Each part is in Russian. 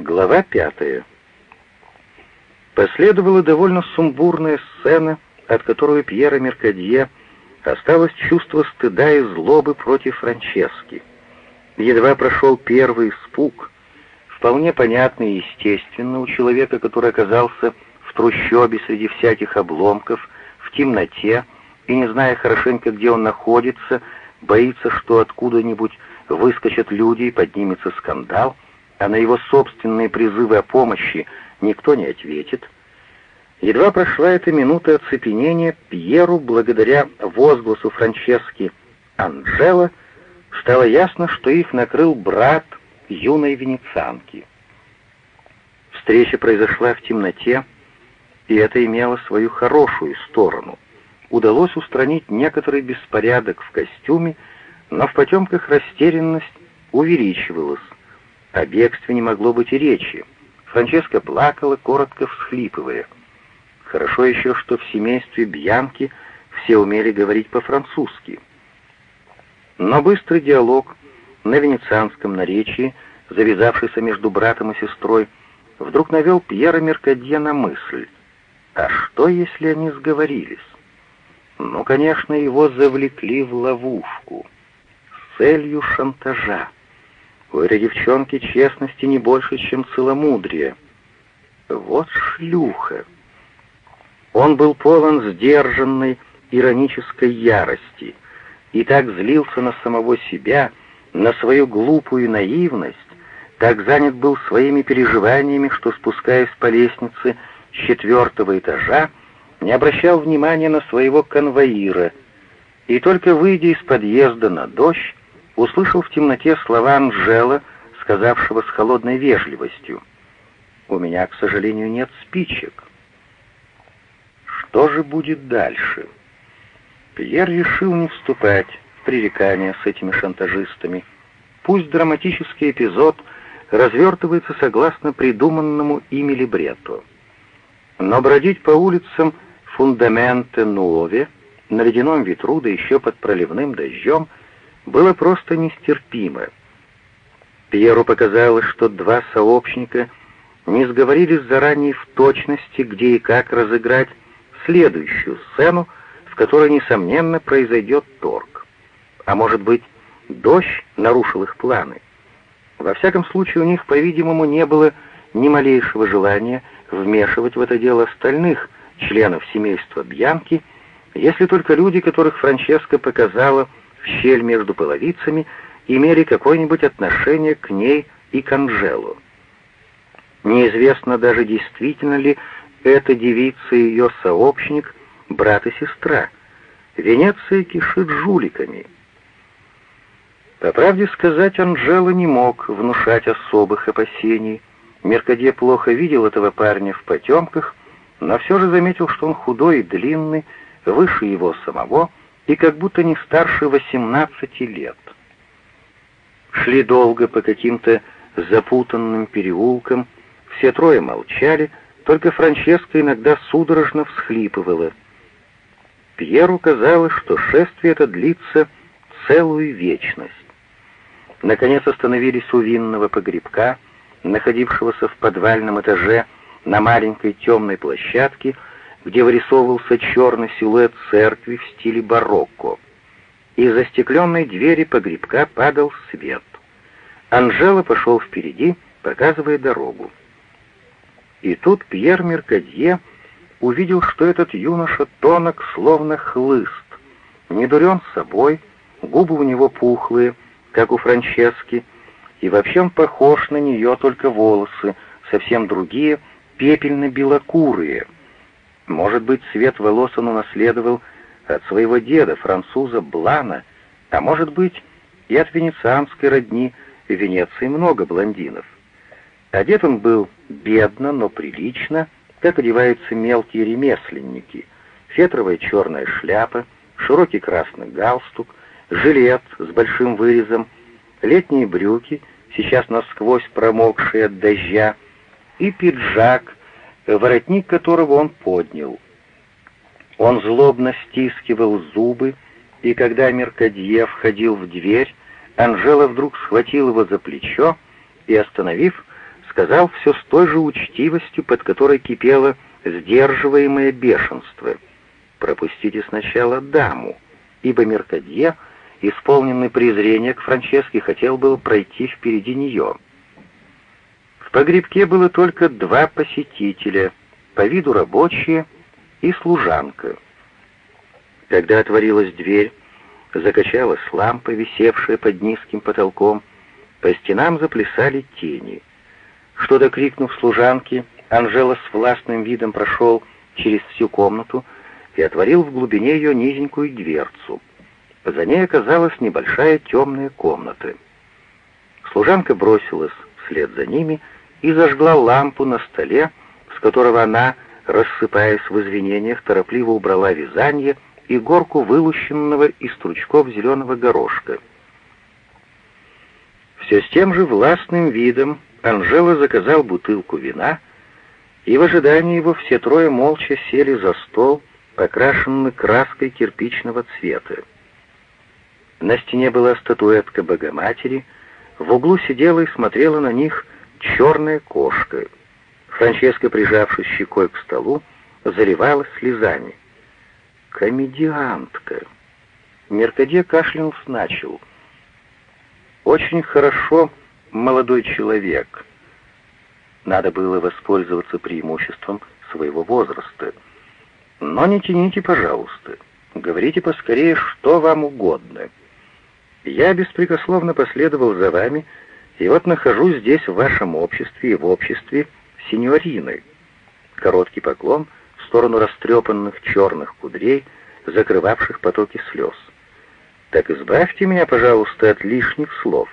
Глава пятая. Последовала довольно сумбурная сцена, от которой Пьера Меркадье осталось чувство стыда и злобы против Франчески. Едва прошел первый испуг, вполне понятный и естественно у человека, который оказался в трущобе среди всяких обломков, в темноте, и, не зная хорошенько, где он находится, боится, что откуда-нибудь выскочат люди и поднимется скандал — а на его собственные призывы о помощи никто не ответит. Едва прошла эта минута оцепенения, Пьеру, благодаря возгласу Франчески Анджела, стало ясно, что их накрыл брат юной венецианки. Встреча произошла в темноте, и это имело свою хорошую сторону. Удалось устранить некоторый беспорядок в костюме, но в потемках растерянность увеличивалась, о бегстве не могло быть и речи. Франческа плакала, коротко всхлипывая. Хорошо еще, что в семействе Бьянки все умели говорить по-французски. Но быстрый диалог на венецианском наречии, завязавшийся между братом и сестрой, вдруг навел Пьера Меркадье на мысль. А что, если они сговорились? Ну, конечно, его завлекли в ловушку с целью шантажа. У этой девчонки честности не больше, чем целомудрие. Вот шлюха. Он был полон сдержанной, иронической ярости и так злился на самого себя, на свою глупую наивность, так занят был своими переживаниями, что, спускаясь по лестнице четвертого этажа, не обращал внимания на своего конвоира, и только выйдя из подъезда на дождь, услышал в темноте слова Анжела, сказавшего с холодной вежливостью. «У меня, к сожалению, нет спичек». Что же будет дальше? Пьер решил не вступать в пререкания с этими шантажистами. Пусть драматический эпизод развертывается согласно придуманному ими либретто. Но бродить по улицам фундаменте Нуове на ледяном ветру, да еще под проливным дождем — было просто нестерпимо. Пьеру показалось, что два сообщника не сговорились заранее в точности, где и как разыграть следующую сцену, в которой, несомненно, произойдет торг. А может быть, дождь нарушил их планы. Во всяком случае, у них, по-видимому, не было ни малейшего желания вмешивать в это дело остальных членов семейства Бьянки, если только люди, которых Франческа показала, в щель между половицами имели какое-нибудь отношение к ней и к Анжелу. Неизвестно даже, действительно ли эта девица и ее сообщник, брат и сестра. Венеция кишит жуликами. По правде сказать, Анжела не мог внушать особых опасений. Меркадье плохо видел этого парня в потемках, но все же заметил, что он худой и длинный, выше его самого, и как будто не старше 18 лет. Шли долго по каким-то запутанным переулкам, все трое молчали, только Франческа иногда судорожно всхлипывала. Пьеру казалось, что шествие это длится целую вечность. Наконец остановились у винного погребка, находившегося в подвальном этаже на маленькой темной площадке, где вырисовывался черный силуэт церкви в стиле барокко. Из застекленной двери погребка падал свет. Анжела пошел впереди, показывая дорогу. И тут Пьер Меркадье увидел, что этот юноша тонок, словно хлыст. Не дурен собой, губы у него пухлые, как у Франчески, и вообще он похож на нее, только волосы, совсем другие, пепельно-белокурые — может быть, цвет волос он унаследовал от своего деда, француза Блана, а может быть, и от венецианской родни, в Венеции много блондинов. Одет он был бедно, но прилично, как одеваются мелкие ремесленники. Фетровая черная шляпа, широкий красный галстук, жилет с большим вырезом, летние брюки, сейчас насквозь промокшие от дождя, и пиджак — воротник которого он поднял. Он злобно стискивал зубы, и когда Меркадье входил в дверь, Анжела вдруг схватил его за плечо и, остановив, сказал все с той же учтивостью, под которой кипело сдерживаемое бешенство. «Пропустите сначала даму», ибо Меркадье, исполненный презрения к Франческе, хотел было пройти впереди нее. В погребке было только два посетителя, по виду рабочие и служанка. Когда отворилась дверь, закачалась лампа, висевшая под низким потолком, по стенам заплясали тени. Что-то крикнув служанке, Анжела с властным видом прошел через всю комнату и отворил в глубине ее низенькую дверцу. За ней оказалась небольшая темная комната. Служанка бросилась вслед за ними и зажгла лампу на столе, с которого она, рассыпаясь в извинениях, торопливо убрала вязание и горку вылущенного из стручков зеленого горошка. Все с тем же властным видом Анжела заказал бутылку вина, и в ожидании его все трое молча сели за стол, покрашенный краской кирпичного цвета. На стене была статуэтка Богоматери, в углу сидела и смотрела на них черная кошка. Франческа, прижавшись щекой к столу, заливалась слезами. «Комедиантка!» Меркаде кашлянув начал. «Очень хорошо, молодой человек. Надо было воспользоваться преимуществом своего возраста. Но не тяните, пожалуйста. Говорите поскорее, что вам угодно. Я беспрекословно последовал за вами, и вот нахожусь здесь в вашем обществе и в обществе синьорины. Короткий поклон в сторону растрепанных черных кудрей, закрывавших потоки слез. Так избавьте меня, пожалуйста, от лишних слов.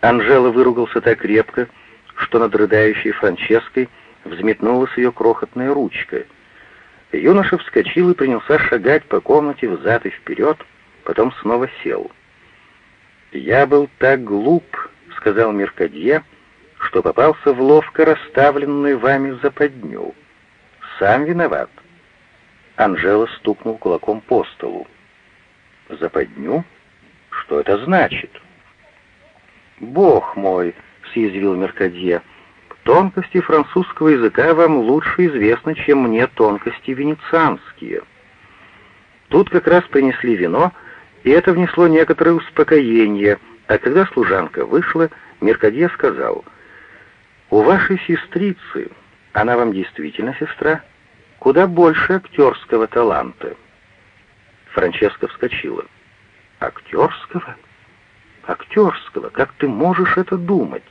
Анжела выругался так крепко, что над рыдающей Франческой взметнулась ее крохотная ручка. Юноша вскочил и принялся шагать по комнате взад и вперед, потом снова сел. «Я был так глуп», — сказал Меркадье, — «что попался в ловко расставленную вами западню. Сам виноват». Анжела стукнул кулаком по столу. «Западню? Что это значит?» «Бог мой!» — съязвил Меркадье. «Тонкости французского языка вам лучше известны, чем мне тонкости венецианские». Тут как раз принесли вино, и это внесло некоторое успокоение, а когда служанка вышла, Меркадье сказал, «У вашей сестрицы, она вам действительно сестра, куда больше актерского таланта». Франческа вскочила. «Актерского?» актерского. Как ты можешь это думать?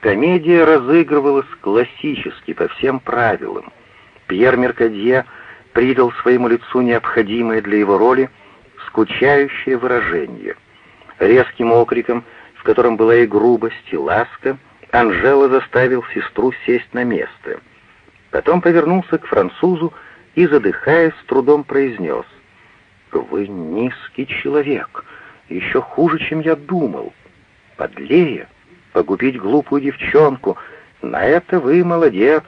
Комедия разыгрывалась классически, по всем правилам. Пьер Меркадье придал своему лицу необходимое для его роли скучающее выражение. Резким окриком, в котором была и грубость, и ласка, Анжела заставил сестру сесть на место. Потом повернулся к французу и, задыхаясь, с трудом произнес «Вы низкий человек, еще хуже, чем я думал. Подлее, погубить глупую девчонку, на это вы молодец.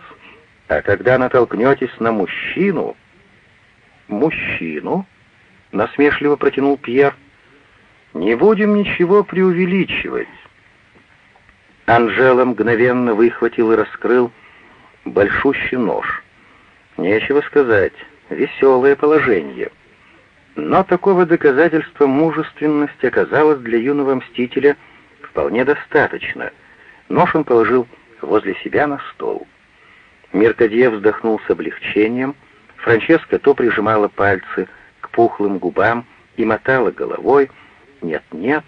А когда натолкнетесь на мужчину... Мужчину? Насмешливо протянул Пьер. Не будем ничего преувеличивать. Анжела мгновенно выхватил и раскрыл большущий нож. Нечего сказать, веселое положение — но такого доказательства мужественности оказалось для юного мстителя вполне достаточно. Нож он положил возле себя на стол. Меркадье вздохнул с облегчением. Франческа то прижимала пальцы пухлым губам и мотала головой «нет-нет»,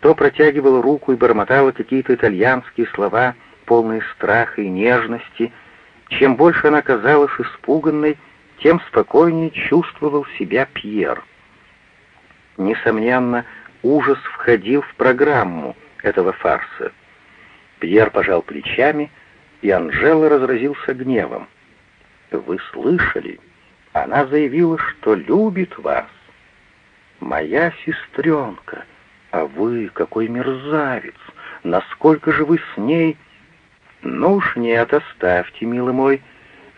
то протягивала руку и бормотала какие-то итальянские слова, полные страха и нежности. Чем больше она казалась испуганной, тем спокойнее чувствовал себя Пьер. Несомненно, ужас входил в программу этого фарса. Пьер пожал плечами, и Анжела разразился гневом. «Вы слышали? Она заявила, что любит вас. Моя сестренка, а вы какой мерзавец! Насколько же вы с ней...» «Ну уж нет, оставьте, милый мой»,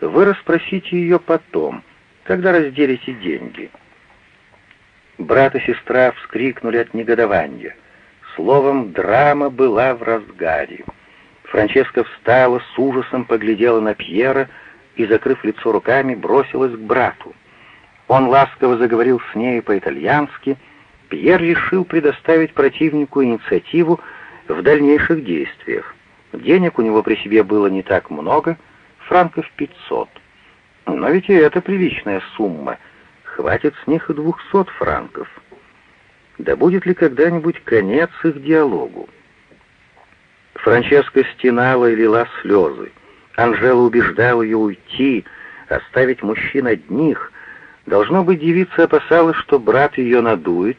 вы расспросите ее потом, когда разделите деньги». Брат и сестра вскрикнули от негодования. Словом, драма была в разгаре. Франческа встала, с ужасом поглядела на Пьера и, закрыв лицо руками, бросилась к брату. Он ласково заговорил с нею по-итальянски. Пьер решил предоставить противнику инициативу в дальнейших действиях. Денег у него при себе было не так много, франков пятьсот. Но ведь и это приличная сумма. Хватит с них и двухсот франков. Да будет ли когда-нибудь конец их диалогу? Франческа стенала и лила слезы. Анжела убеждала ее уйти, оставить мужчин одних. Должно быть, девица опасалась, что брат ее надует,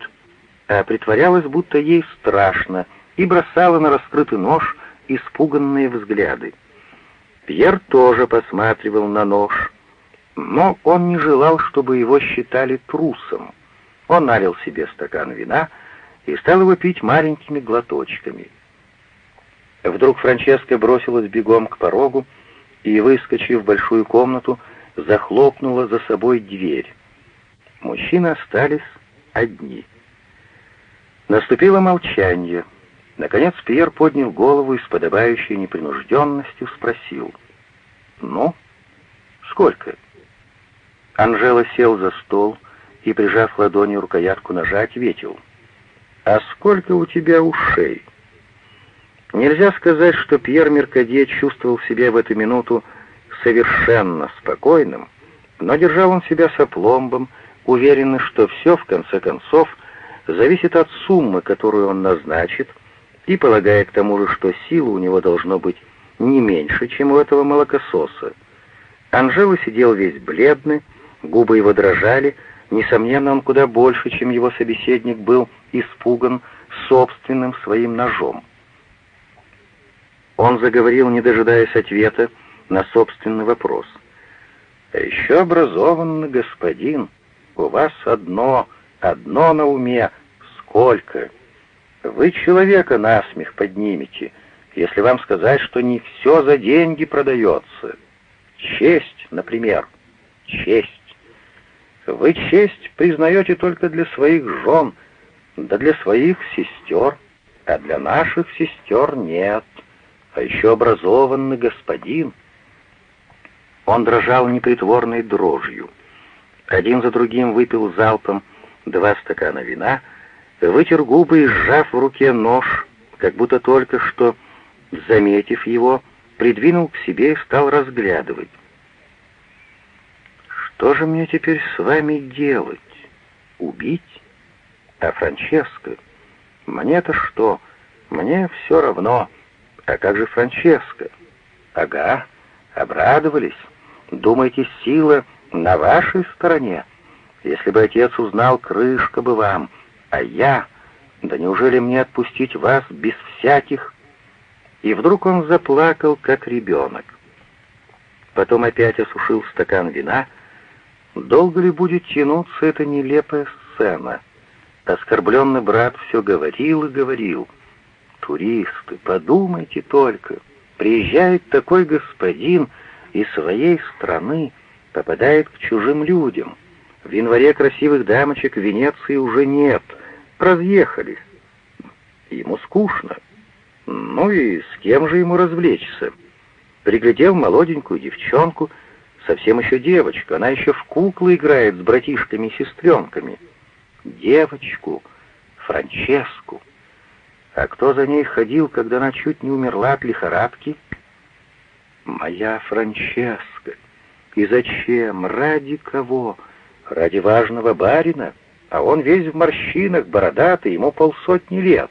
а притворялась, будто ей страшно, и бросала на раскрытый нож испуганные взгляды. Пьер тоже посматривал на нож, но он не желал, чтобы его считали трусом. Он налил себе стакан вина и стал его пить маленькими глоточками. Вдруг Франческа бросилась бегом к порогу и, выскочив в большую комнату, захлопнула за собой дверь. Мужчины остались одни. Наступило молчание. Наконец Пьер поднял голову и с подобающей непринужденностью спросил. «Ну, сколько?» Анжела сел за стол и, прижав ладонью рукоятку ножа, ответил. «А сколько у тебя ушей?» Нельзя сказать, что Пьер Меркадье чувствовал себя в эту минуту совершенно спокойным, но держал он себя с опломбом, уверенный, что все, в конце концов, зависит от суммы, которую он назначит, и полагая к тому же, что сила у него должно быть не меньше, чем у этого молокососа. Анжела сидел весь бледный, губы его дрожали, несомненно, он куда больше, чем его собеседник, был испуган собственным своим ножом. Он заговорил, не дожидаясь ответа на собственный вопрос. «А еще образованный господин, у вас одно, одно на уме, сколько? Вы человека насмех поднимете, если вам сказать, что не все за деньги продается. Честь, например, честь. Вы честь признаете только для своих жен, да для своих сестер, а для наших сестер нет» а еще образованный господин. Он дрожал непритворной дрожью. Один за другим выпил залпом два стакана вина, вытер губы и, сжав в руке нож, как будто только что, заметив его, придвинул к себе и стал разглядывать. «Что же мне теперь с вами делать? Убить? А Франческо? Мне-то что? Мне все равно». А как же Франческо? Ага, обрадовались. Думаете, сила на вашей стороне? Если бы отец узнал, крышка бы вам. А я... Да неужели мне отпустить вас без всяких... И вдруг он заплакал, как ребенок. Потом опять осушил стакан вина. Долго ли будет тянуться эта нелепая сцена? Оскорбленный брат все говорил и говорил — туристы, подумайте только. Приезжает такой господин из своей страны, попадает к чужим людям. В январе красивых дамочек в Венеции уже нет, разъехались. Ему скучно. Ну и с кем же ему развлечься? Приглядел молоденькую девчонку, совсем еще девочка, она еще в куклы играет с братишками и сестренками. Девочку, Франческу. А кто за ней ходил, когда она чуть не умерла от лихорадки? Моя Франческа. И зачем? Ради кого? Ради важного барина? А он весь в морщинах, бородатый, ему полсотни лет.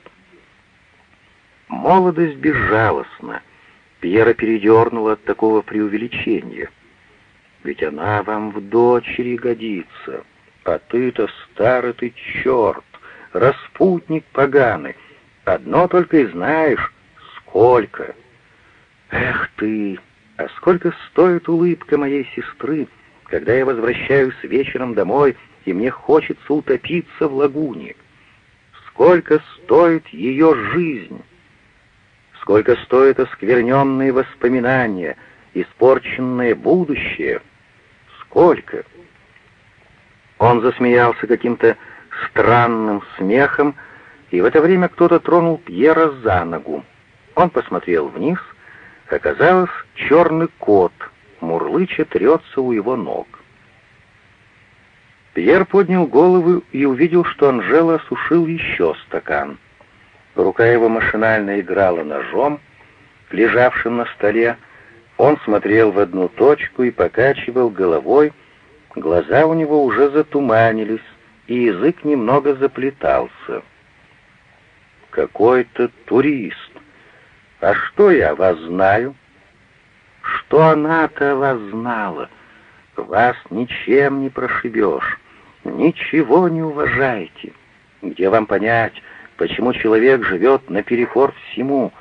Молодость безжалостна. Пьера передернула от такого преувеличения. Ведь она вам в дочери годится. А ты-то старый ты черт, распутник поганый. Одно только и знаешь, сколько. Эх ты, а сколько стоит улыбка моей сестры, когда я возвращаюсь вечером домой, и мне хочется утопиться в лагуне. Сколько стоит ее жизнь? Сколько стоят оскверненные воспоминания, испорченное будущее? Сколько? Он засмеялся каким-то странным смехом, и в это время кто-то тронул Пьера за ногу. Он посмотрел вниз, оказалось, черный кот, мурлыча трется у его ног. Пьер поднял голову и увидел, что Анжела осушил еще стакан. Рука его машинально играла ножом, лежавшим на столе. Он смотрел в одну точку и покачивал головой. Глаза у него уже затуманились, и язык немного заплетался. «Какой-то турист. А что я вас знаю?» «Что она-то вас знала? Вас ничем не прошибешь, ничего не уважаете. Где вам понять, почему человек живет наперекор всему?»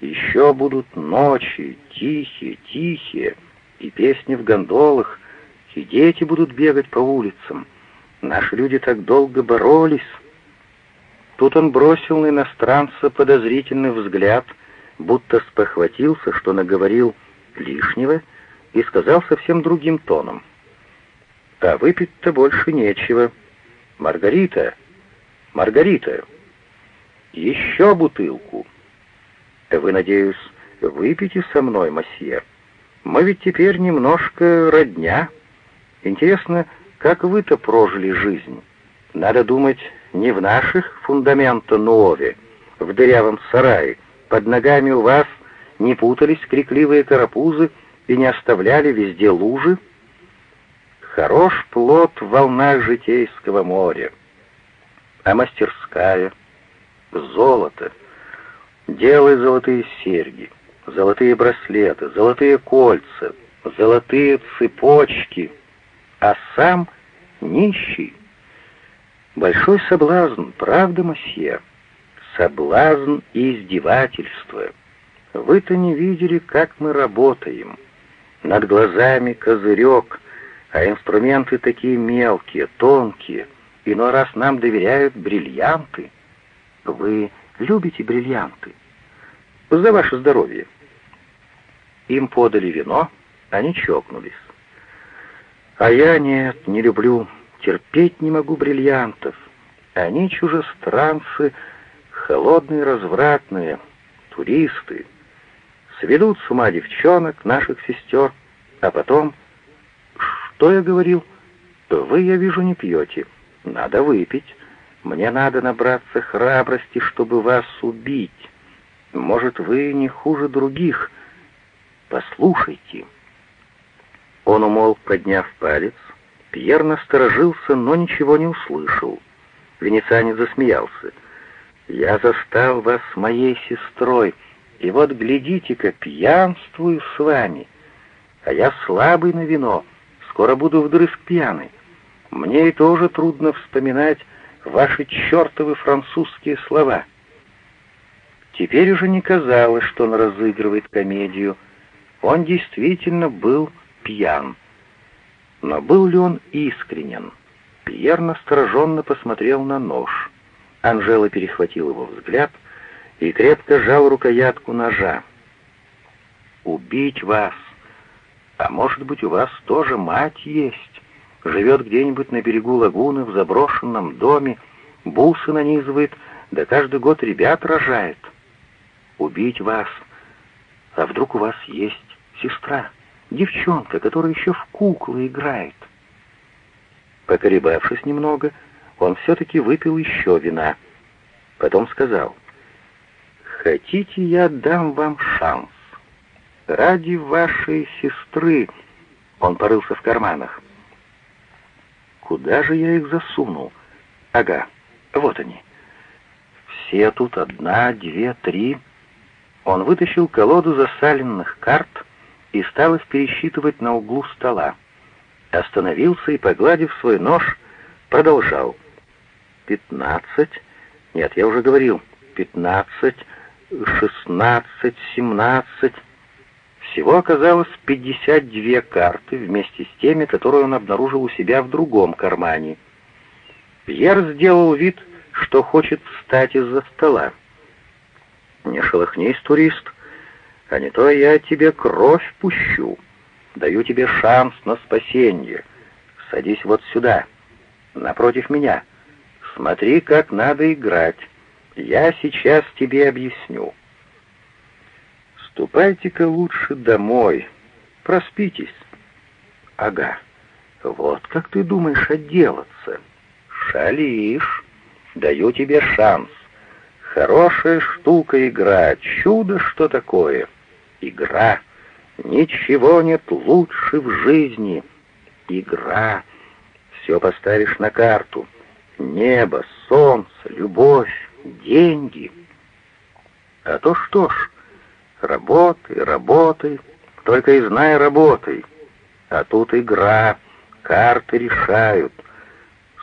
Еще будут ночи, тихие, тихие, и песни в гондолах, и дети будут бегать по улицам. Наши люди так долго боролись. Тут он бросил на иностранца подозрительный взгляд, будто спохватился, что наговорил лишнего, и сказал совсем другим тоном. «А выпить-то больше нечего. Маргарита! Маргарита! Еще бутылку!» Вы, надеюсь, выпьете со мной, мосье? Мы ведь теперь немножко родня. Интересно, как вы-то прожили жизнь? Надо думать не в наших фундамента Нуове, в дырявом сарае. Под ногами у вас не путались крикливые карапузы и не оставляли везде лужи. Хорош плод в волнах житейского моря. А мастерская — золото — Делай золотые серьги, золотые браслеты, золотые кольца, золотые цепочки, а сам нищий. Большой соблазн, правда, мосье? Соблазн и издевательство. Вы-то не видели, как мы работаем. Над глазами козырек, а инструменты такие мелкие, тонкие. Иной раз нам доверяют бриллианты. Вы любите бриллианты? За ваше здоровье. Им подали вино, они чокнулись. А я нет, не люблю, терпеть не могу бриллиантов. Они чужестранцы, холодные, развратные, туристы. Сведут с ума девчонок, наших сестер, а потом... Что я говорил? Вы, я вижу, не пьете. Надо выпить. Мне надо набраться храбрости, чтобы вас убить. Может, вы не хуже других. Послушайте». Он умолк, подняв палец. Пьер насторожился, но ничего не услышал. Венецианец засмеялся. «Я застал вас с моей сестрой, и вот глядите-ка, пьянствую с вами. А я слабый на вино, скоро буду вдрызг пьяный. Мне и тоже трудно вспоминать, ваши чертовы французские слова». Теперь уже не казалось, что он разыгрывает комедию. Он действительно был пьян. Но был ли он искренен? Пьер настороженно посмотрел на нож. Анжела перехватил его взгляд и крепко сжал рукоятку ножа. «Убить вас! А может быть, у вас тоже мать есть?» живет где-нибудь на берегу лагуны в заброшенном доме, бусы нанизывает, да каждый год ребят рожает. Убить вас. А вдруг у вас есть сестра, девчонка, которая еще в куклы играет? Поколебавшись немного, он все-таки выпил еще вина. Потом сказал, «Хотите, я дам вам шанс? Ради вашей сестры...» Он порылся в карманах. Куда же я их засунул? Ага, вот они. Все тут одна, две, три. Он вытащил колоду засаленных карт и стал их пересчитывать на углу стола. Остановился и, погладив свой нож, продолжал. «Пятнадцать? Нет, я уже говорил. Пятнадцать, шестнадцать, семнадцать...» Всего оказалось 52 карты вместе с теми, которые он обнаружил у себя в другом кармане. Пьер сделал вид, что хочет встать из-за стола. «Не шелохнись, турист, а не то я тебе кровь пущу. Даю тебе шанс на спасение. Садись вот сюда, напротив меня. Смотри, как надо играть. Я сейчас тебе объясню. Ступайте-ка лучше домой. Проспитесь. Ага. Вот как ты думаешь отделаться? Шалишь. Даю тебе шанс. Хорошая штука игра. Чудо что такое. Игра. Ничего нет лучше в жизни. Игра. Все поставишь на карту. Небо, солнце, любовь, деньги. А то что ж, работай, работай, только и знай работай. А тут игра, карты решают.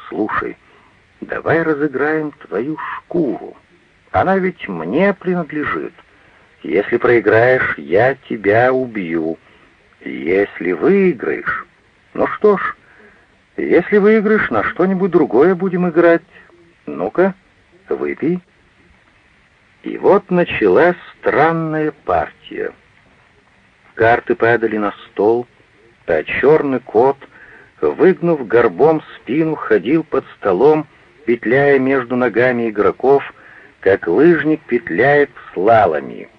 Слушай, давай разыграем твою шкуру. Она ведь мне принадлежит. Если проиграешь, я тебя убью. Если выиграешь... Ну что ж, если выиграешь, на что-нибудь другое будем играть. Ну-ка, выпей. И вот началась странная партия. Карты падали на стол, а черный кот, выгнув горбом спину, ходил под столом, петляя между ногами игроков, как лыжник петляет слалами —